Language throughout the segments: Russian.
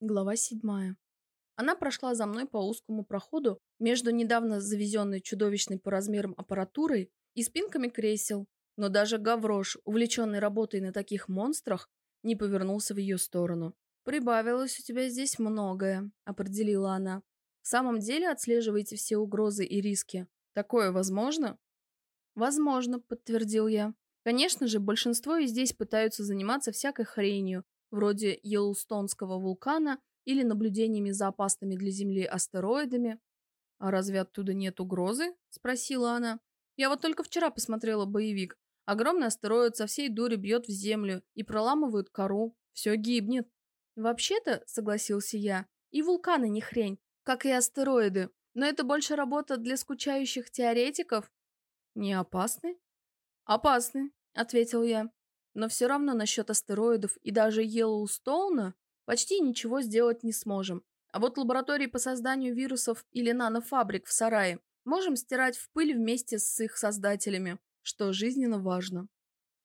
Глава седьмая. Она прошла за мной по узкому проходу между недавно завезенной чудовищной по размерам аппаратурой и спинками кресел, но даже Гаврош, увлеченный работой на таких монстрах, не повернулся в ее сторону. «Прибавилось у тебя здесь многое», — определила она. «В самом деле отслеживаете все угрозы и риски. Такое возможно?» «Возможно», — подтвердил я. «Конечно же, большинство и здесь пытаются заниматься всякой хренью, вроде Йеллоустонского вулкана или наблюдениями за опасными для Земли астероидами. «А разве оттуда нет угрозы?» – спросила она. «Я вот только вчера посмотрела боевик. Огромный астероид со всей дури бьет в Землю и проламывает кору. Все гибнет». «Вообще-то», – согласился я, – «и вулканы не хрень, как и астероиды. Но это больше работа для скучающих теоретиков». «Не опасны?» «Опасны», — ответил я. Но все равно насчет астероидов и даже Йеллоустоуна почти ничего сделать не сможем. А вот лаборатории по созданию вирусов или нанофабрик в сарае можем стирать в пыль вместе с их создателями, что жизненно важно.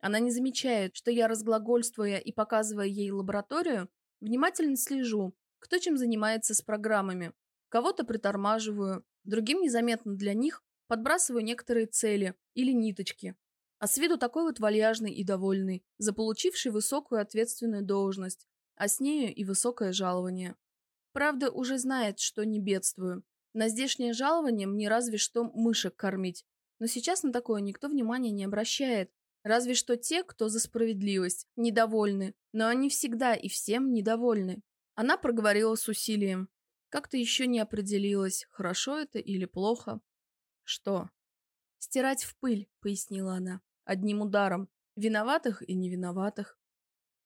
Она не замечает, что я, разглагольствуя и показывая ей лабораторию, внимательно слежу, кто чем занимается с программами. Кого-то притормаживаю, другим незаметно для них подбрасываю некоторые цели или ниточки, а с виду такой вот вальяжный и довольный, заполучивший высокую ответственную должность, а с нею и высокое жалование. Правда, уже знает, что не бедствую. На здешнее жалование мне разве что мышек кормить. Но сейчас на такое никто внимания не обращает. Разве что те, кто за справедливость, недовольны. Но они всегда и всем недовольны. Она проговорила с усилием. Как-то еще не определилась, хорошо это или плохо. Что? «Стирать в пыль», — пояснила она одним ударом. Виноватых и невиноватых.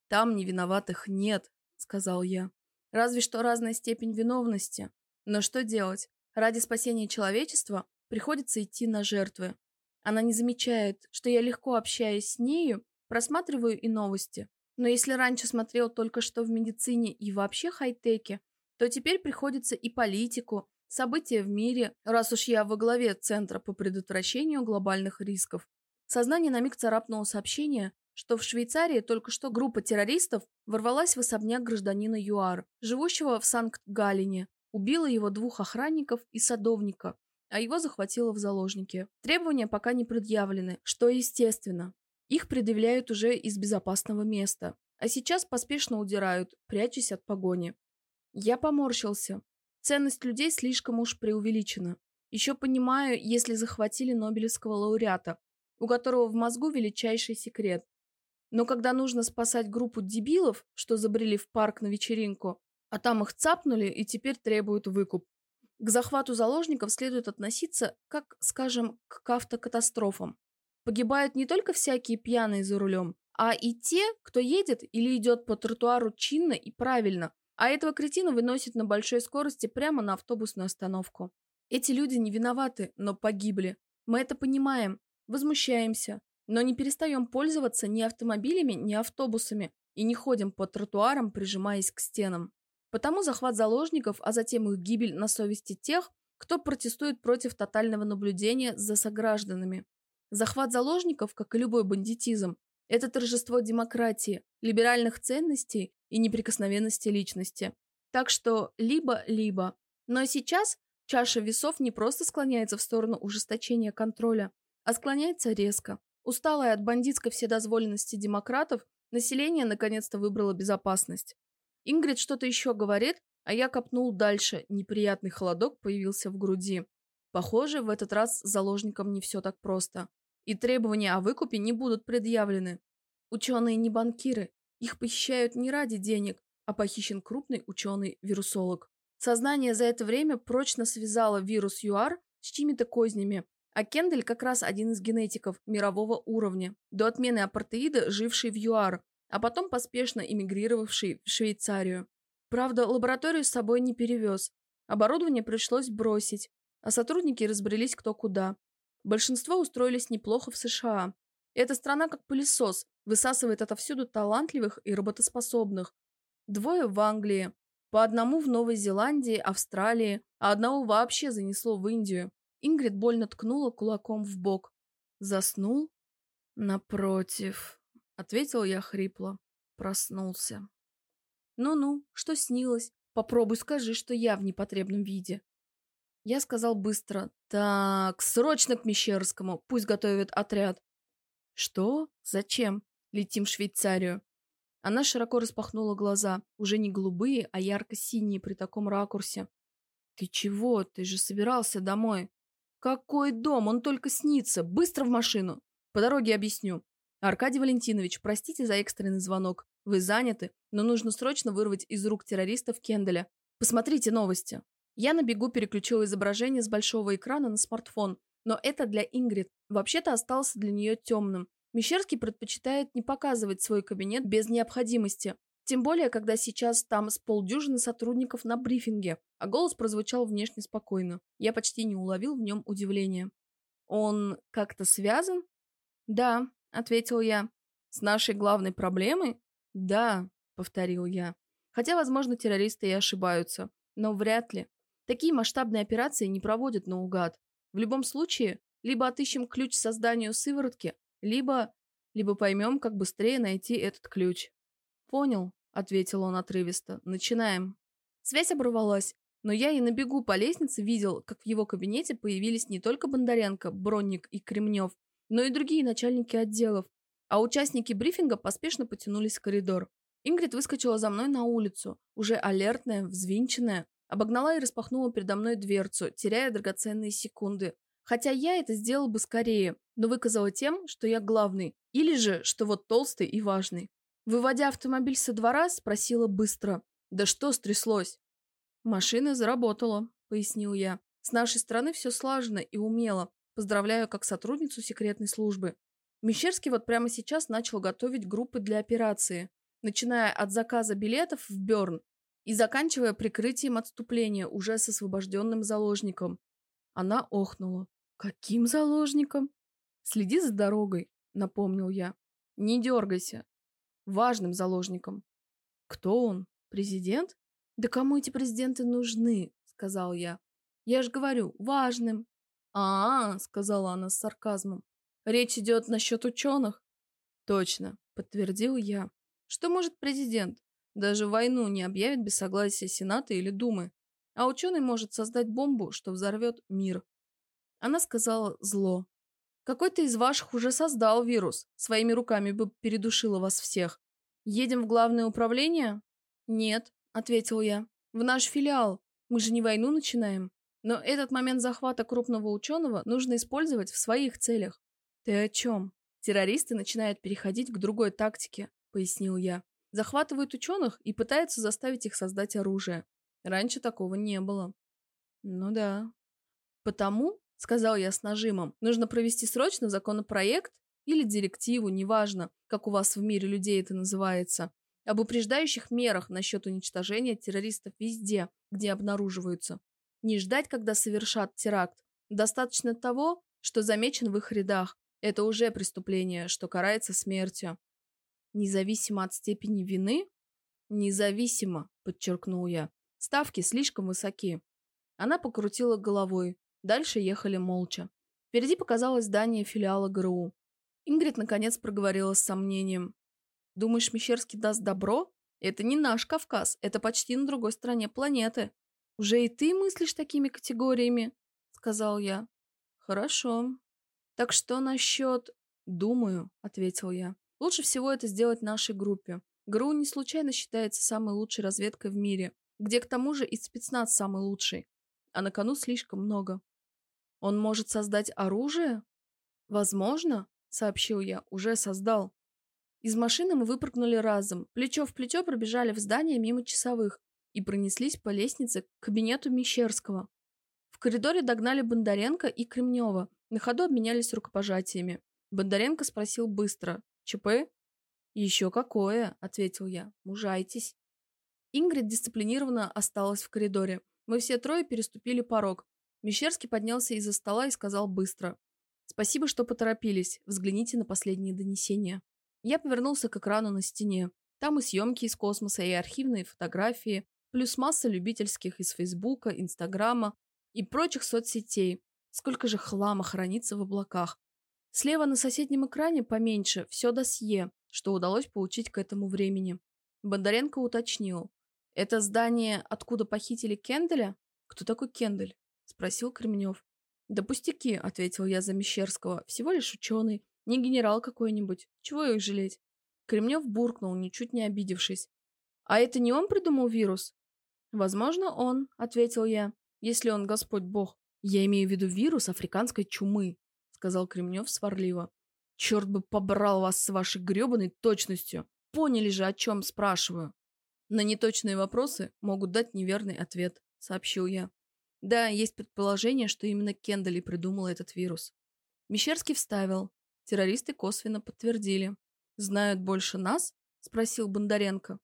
Там невиноватых нет, сказал я. Разве что разная степень виновности. Но что делать? Ради спасения человечества приходится идти на жертвы. Она не замечает, что я легко общаясь с нею, просматриваю и новости. Но если раньше смотрел только что в медицине и вообще хай-теке, то теперь приходится и политику, события в мире, раз уж я во главе Центра по предотвращению глобальных рисков, Сознание на миг царапнуло сообщение, что в Швейцарии только что группа террористов ворвалась в особняк гражданина ЮАР, живущего в Санкт-Галине, убила его двух охранников и садовника, а его захватила в заложники. Требования пока не предъявлены, что естественно. Их предъявляют уже из безопасного места, а сейчас поспешно удирают, прячась от погони. Я поморщился. Ценность людей слишком уж преувеличена. Еще понимаю, если захватили Нобелевского лауреата, у которого в мозгу величайший секрет. Но когда нужно спасать группу дебилов, что забрели в парк на вечеринку, а там их цапнули и теперь требуют выкуп, к захвату заложников следует относиться, как, скажем, к автокатастрофам. Погибают не только всякие пьяные за рулем, а и те, кто едет или идет по тротуару чинно и правильно, а этого кретина выносит на большой скорости прямо на автобусную остановку. Эти люди не виноваты, но погибли. Мы это понимаем, Возмущаемся, но не перестаем пользоваться ни автомобилями, ни автобусами и не ходим по тротуарам, прижимаясь к стенам. Потому захват заложников, а затем их гибель на совести тех, кто протестует против тотального наблюдения за согражданами. Захват заложников, как и любой бандитизм, это торжество демократии, либеральных ценностей и неприкосновенности личности. Так что либо-либо. Но сейчас чаша весов не просто склоняется в сторону ужесточения контроля, а склоняется резко. Усталая от бандитской вседозволенности демократов, население наконец-то выбрало безопасность. Ингрид что-то еще говорит, а я копнул дальше, неприятный холодок появился в груди. Похоже, в этот раз заложникам не все так просто. И требования о выкупе не будут предъявлены. Ученые не банкиры, их похищают не ради денег, а похищен крупный ученый-вирусолог. Сознание за это время прочно связало вирус ЮАР с чьими-то кознями, а Кендель как раз один из генетиков мирового уровня, до отмены апартеида живший в ЮАР, а потом поспешно эмигрировавший в Швейцарию. Правда, лабораторию с собой не перевез. Оборудование пришлось бросить, а сотрудники разбрелись кто куда. Большинство устроились неплохо в США. Эта страна как пылесос, высасывает отовсюду талантливых и работоспособных. Двое в Англии, по одному в Новой Зеландии, Австралии, а одного вообще занесло в Индию. Ингрид больно ткнула кулаком в бок. Заснул? Напротив, ответил я хрипло. Проснулся. Ну-ну, что снилось? Попробуй скажи, что я в непотребном виде. Я сказал быстро. Так, срочно к Мещерскому, пусть готовит отряд. Что? Зачем? Летим в Швейцарию. Она широко распахнула глаза, уже не голубые, а ярко-синие при таком ракурсе. «Ты чего? Ты же собирался домой». «Какой дом? Он только снится. Быстро в машину. По дороге объясню. Аркадий Валентинович, простите за экстренный звонок. Вы заняты, но нужно срочно вырвать из рук террористов Кенделя. Посмотрите новости». Я на бегу переключила изображение с большого экрана на смартфон, но это для Ингрид. Вообще-то остался для нее темным. Мещерский предпочитает не показывать свой кабинет без необходимости. Тем более, когда сейчас там с полдюжины сотрудников на брифинге, а голос прозвучал внешне спокойно. Я почти не уловил в нем удивления. «Он как-то связан?» «Да», — ответил я. «С нашей главной проблемой?» «Да», — повторил я. Хотя, возможно, террористы и ошибаются. Но вряд ли. Такие масштабные операции не проводят наугад. В любом случае, либо отыщем ключ к созданию сыворотки, либо... либо поймем, как быстрее найти этот ключ. Понял, ответил он отрывисто. Начинаем. Связь оборвалась, но я и на бегу по лестнице видел, как в его кабинете появились не только Бондаренко, Бронник и Кремнев, но и другие начальники отделов, а участники брифинга поспешно потянулись в коридор. Ингрид выскочила за мной на улицу, уже алертная, взвинченная, обогнала и распахнула передо мной дверцу, теряя драгоценные секунды, Хотя я это сделал бы скорее, но выказала тем, что я главный, или же, что вот толстый и важный. Выводя автомобиль со двора, спросила быстро. «Да что стряслось?» «Машина заработала», — пояснил я. «С нашей стороны все слажено и умело. Поздравляю как сотрудницу секретной службы». Мещерский вот прямо сейчас начал готовить группы для операции, начиная от заказа билетов в Бёрн и заканчивая прикрытием отступления уже с освобожденным заложником. Она охнула. «Каким заложником?» «Следи за дорогой», — напомнил я. «Не дергайся. Важным заложником». «Кто он? Президент?» «Да кому эти президенты нужны?» — сказал я. «Я же говорю, важным». «А-а», — сказала она с сарказмом. «Речь идет насчет ученых?» «Точно», — подтвердил я. «Что может президент? Даже войну не объявит без согласия Сената или Думы. А ученый может создать бомбу, что взорвет мир. Она сказала зло. Какой-то из ваших уже создал вирус. Своими руками бы передушила вас всех. Едем в главное управление? Нет, ответил я. В наш филиал. Мы же не войну начинаем. Но этот момент захвата крупного ученого нужно использовать в своих целях. Ты о чем? Террористы начинают переходить к другой тактике, пояснил я. Захватывают ученых и пытаются заставить их создать оружие. Раньше такого не было. Ну да. Потому сказал я с нажимом. Нужно провести срочно законопроект или директиву, неважно, как у вас в мире людей это называется, об упреждающих мерах насчет уничтожения террористов везде, где обнаруживаются. Не ждать, когда совершат теракт. Достаточно того, что замечен в их рядах. Это уже преступление, что карается смертью. Независимо от степени вины? Независимо, подчеркнул я. Ставки слишком высоки. Она покрутила головой. Дальше ехали молча. Впереди показалось здание филиала ГРУ. Ингрид наконец проговорила с сомнением. «Думаешь, Мещерский даст добро? Это не наш Кавказ, это почти на другой стороне планеты. Уже и ты мыслишь такими категориями?» — сказал я. «Хорошо. Так что насчет...» «Думаю», — ответил я. «Лучше всего это сделать нашей группе. ГРУ не случайно считается самой лучшей разведкой в мире, где к тому же и спецназ самый лучший. А на кону слишком много. Он может создать оружие? Возможно, сообщил я, уже создал. Из машины мы выпрыгнули разом, плечо в плечо пробежали в здание мимо часовых и пронеслись по лестнице к кабинету Мещерского. В коридоре догнали Бондаренко и Кремнева, на ходу обменялись рукопожатиями. Бондаренко спросил быстро. «ЧП?» «Еще какое», — ответил я. «Мужайтесь». Ингрид дисциплинированно осталась в коридоре. Мы все трое переступили порог, Мещерский поднялся из-за стола и сказал быстро. «Спасибо, что поторопились. Взгляните на последние донесения». Я повернулся к экрану на стене. Там и съемки из космоса, и архивные фотографии, плюс масса любительских из Фейсбука, Инстаграма и прочих соцсетей. Сколько же хлама хранится в облаках. Слева на соседнем экране поменьше все досье, что удалось получить к этому времени. Бондаренко уточнил. Это здание, откуда похитили Кенделя? Кто такой Кендель? Спросил Кремнев. Да пустяки, ответил я за Мещерского. Всего лишь ученый, не генерал какой-нибудь. Чего их жалеть? Кремнев буркнул, ничуть не обидевшись. А это не он придумал вирус? Возможно, он, ответил я, если он Господь Бог. Я имею в виду вирус африканской чумы, сказал Кремнев сварливо. Черт бы побрал вас с вашей гребаной точностью. Поняли же, о чем спрашиваю. На неточные вопросы могут дать неверный ответ, сообщил я. Да, есть предположение, что именно Кендали придумал этот вирус. Мещерский вставил. Террористы косвенно подтвердили. «Знают больше нас?» – спросил Бондаренко.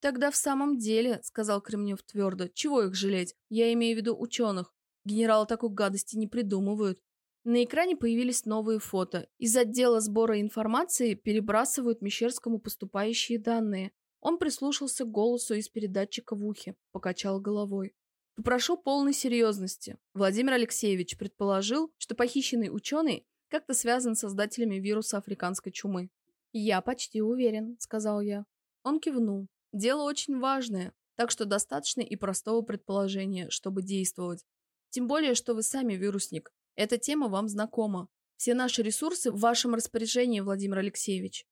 «Тогда в самом деле», – сказал Кремнев твердо, – «чего их жалеть? Я имею в виду ученых. Генералы такой гадости не придумывают. На экране появились новые фото. Из отдела сбора информации перебрасывают Мещерскому поступающие данные. Он прислушался к голосу из передатчика в ухе, покачал головой. Попрошу полной серьезности. Владимир Алексеевич предположил, что похищенный ученый как-то связан с создателями вируса африканской чумы. «Я почти уверен», — сказал я. Он кивнул. «Дело очень важное, так что достаточно и простого предположения, чтобы действовать. Тем более, что вы сами вирусник, эта тема вам знакома. Все наши ресурсы в вашем распоряжении, Владимир Алексеевич.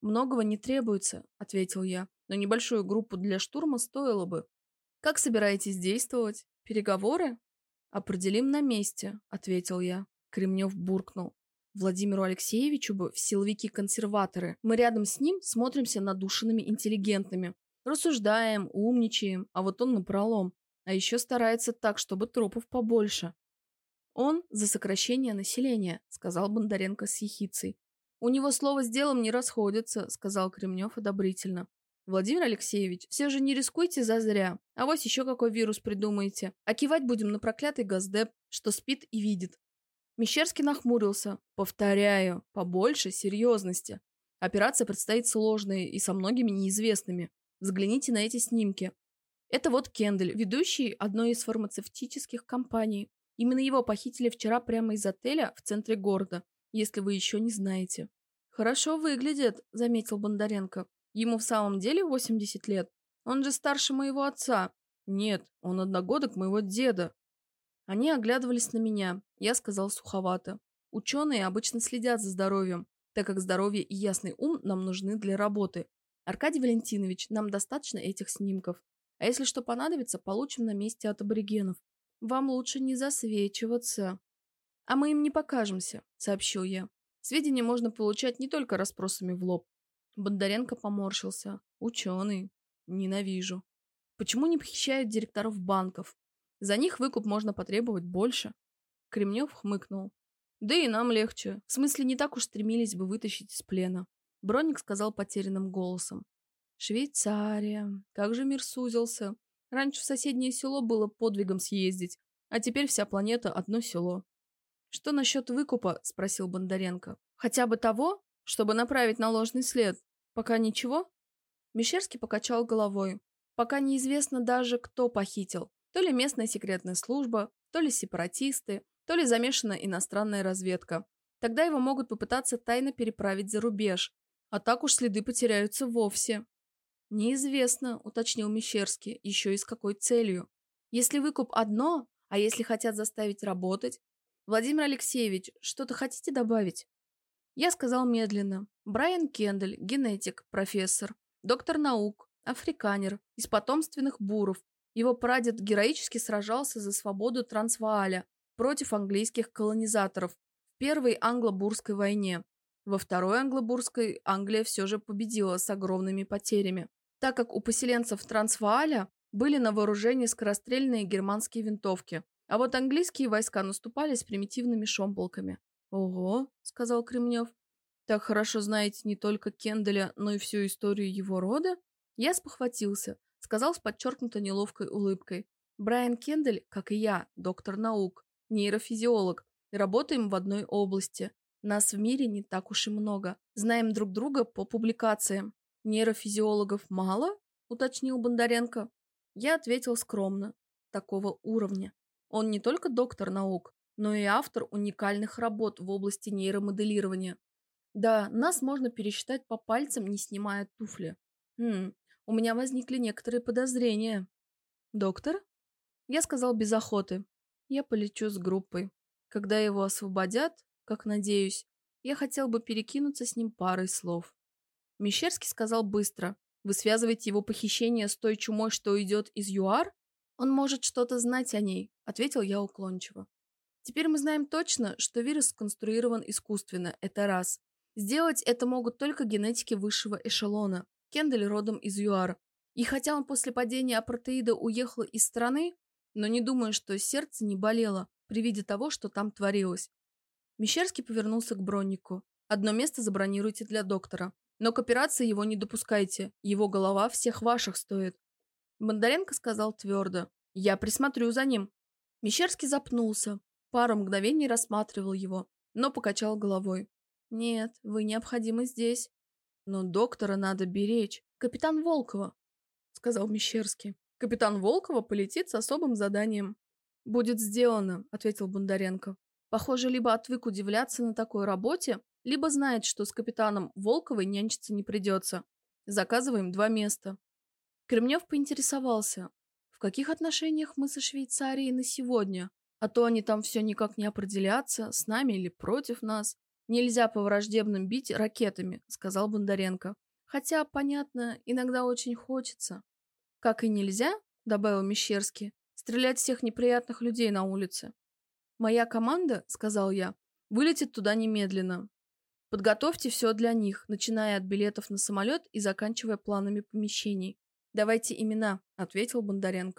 Многого не требуется, ответил я, но небольшую группу для штурма стоило бы. Как собираетесь действовать? Переговоры? Определим на месте, ответил я. Кремнев буркнул. Владимиру Алексеевичу бы в силовики-консерваторы. Мы рядом с ним смотримся надушенными интеллигентными. Рассуждаем, умничаем, а вот он напролом. А еще старается так, чтобы трупов побольше. «Он за сокращение населения», — сказал Бондаренко с ехицей. «У него слово с делом не расходится», — сказал Кремнев одобрительно. «Владимир Алексеевич, все же не рискуйте зазря. А вось еще какой вирус придумаете. А кивать будем на проклятый газдеп, что спит и видит». Мещерский нахмурился. «Повторяю, побольше серьезности. Операция предстоит сложная и со многими неизвестными. Взгляните на эти снимки. Это вот Кендель, ведущий одной из фармацевтических компаний. Именно его похитили вчера прямо из отеля в центре города, если вы еще не знаете. «Хорошо выглядит», — заметил Бондаренко. «Ему в самом деле 80 лет? Он же старше моего отца». «Нет, он одногодок моего деда». Они оглядывались на меня. Я сказал суховато. Ученые обычно следят за здоровьем, так как здоровье и ясный ум нам нужны для работы. Аркадий Валентинович, нам достаточно этих снимков. А если что понадобится, получим на месте от аборигенов. Вам лучше не засвечиваться. А мы им не покажемся, сообщил я. Сведения можно получать не только расспросами в лоб. Бондаренко поморщился. Ученый. Ненавижу. Почему не похищают директоров банков? За них выкуп можно потребовать больше. Кремнев хмыкнул. Да и нам легче. В смысле, не так уж стремились бы вытащить из плена. Бронник сказал потерянным голосом. Швейцария. Как же мир сузился. Раньше в соседнее село было подвигом съездить, а теперь вся планета – одно село. «Что насчет выкупа?» – спросил Бондаренко. «Хотя бы того, чтобы направить на ложный след. Пока ничего?» Мещерский покачал головой. «Пока неизвестно даже, кто похитил. То ли местная секретная служба, то ли сепаратисты, то ли замешана иностранная разведка. Тогда его могут попытаться тайно переправить за рубеж. А так уж следы потеряются вовсе. «Неизвестно», — уточнил Мещерский, — «еще и с какой целью. Если выкуп одно, а если хотят заставить работать? Владимир Алексеевич, что-то хотите добавить?» Я сказал медленно. Брайан Кендель, генетик, профессор, доктор наук, африканер, из потомственных буров. Его прадед героически сражался за свободу Трансвааля против английских колонизаторов в Первой англо-бурской войне. Во Второй англо-бурской Англия все же победила с огромными потерями так как у поселенцев Трансвааля были на вооружении скорострельные германские винтовки, а вот английские войска наступали с примитивными шомполками. «Ого», — сказал Кремнев, — «так хорошо знаете не только Кенделя, но и всю историю его рода?» Я спохватился, сказал с подчеркнуто неловкой улыбкой. «Брайан Кендель, как и я, доктор наук, нейрофизиолог, работаем в одной области. Нас в мире не так уж и много. Знаем друг друга по публикациям. «Нейрофизиологов мало?» – уточнил Бондаренко. Я ответил скромно. Такого уровня. Он не только доктор наук, но и автор уникальных работ в области нейромоделирования. Да, нас можно пересчитать по пальцам, не снимая туфли. Хм, у меня возникли некоторые подозрения. Доктор? Я сказал без охоты. Я полечу с группой. Когда его освободят, как надеюсь, я хотел бы перекинуться с ним парой слов. Мещерский сказал быстро. Вы связываете его похищение с той чумой, что идет из ЮАР? Он может что-то знать о ней, ответил я уклончиво. Теперь мы знаем точно, что вирус сконструирован искусственно, это раз. Сделать это могут только генетики высшего эшелона. Кендель родом из ЮАР. И хотя он после падения апартеида уехал из страны, но не думаю, что сердце не болело при виде того, что там творилось. Мещерский повернулся к Броннику. «Одно место забронируйте для доктора. Но к операции его не допускайте. Его голова всех ваших стоит». Бондаренко сказал твердо. «Я присмотрю за ним». Мещерский запнулся. Пару мгновений рассматривал его, но покачал головой. «Нет, вы необходимы здесь. Но доктора надо беречь. Капитан Волкова», — сказал Мещерский. «Капитан Волкова полетит с особым заданием». «Будет сделано», — ответил Бондаренко. Похоже, либо отвык удивляться на такой работе, либо знает, что с капитаном Волковой нянчиться не придется. Заказываем два места. Кремнев поинтересовался, в каких отношениях мы со Швейцарией на сегодня, а то они там все никак не определятся, с нами или против нас. Нельзя по враждебным бить ракетами, сказал Бондаренко. Хотя, понятно, иногда очень хочется. Как и нельзя, добавил Мещерский, стрелять всех неприятных людей на улице. «Моя команда, — сказал я, — вылетит туда немедленно. Подготовьте все для них, начиная от билетов на самолет и заканчивая планами помещений. Давайте имена, — ответил Бондаренко.